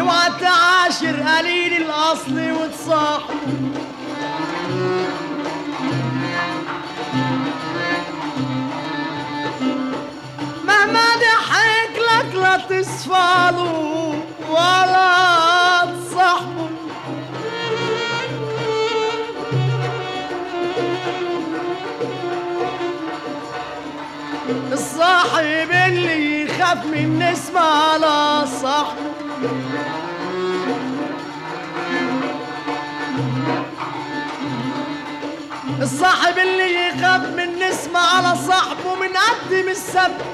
اوعى تعاشر قليل الأصل وتصاحبه من نسمة على صاحبه الصاحب اللي يخاف من نسمة على صاحبه من قدم السبت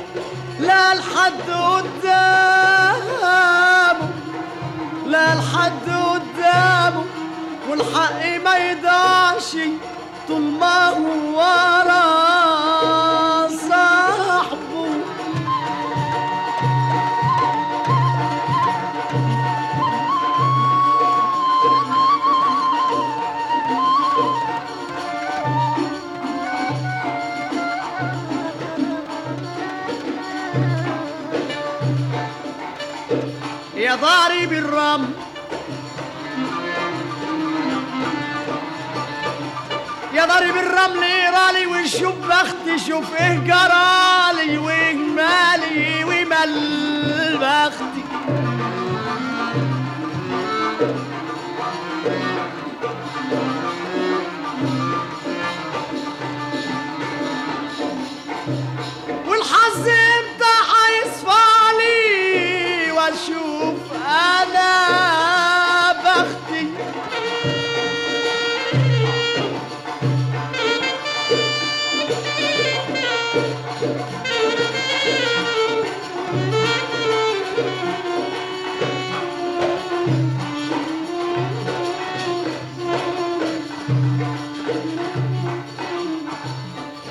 لا لحد قدامه لا لحد قدامه. والحق ما يضيعش طول ما هو ورا يا ضارب الرمل يا ضارب الرمل يرالي وشوف بختي شوف إيه جرالي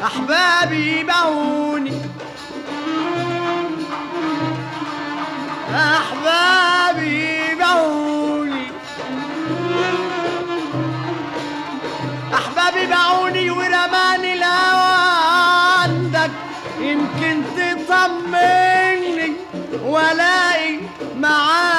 أحبابي باعوني أحبابي يمكن تطمني ولاقي معاك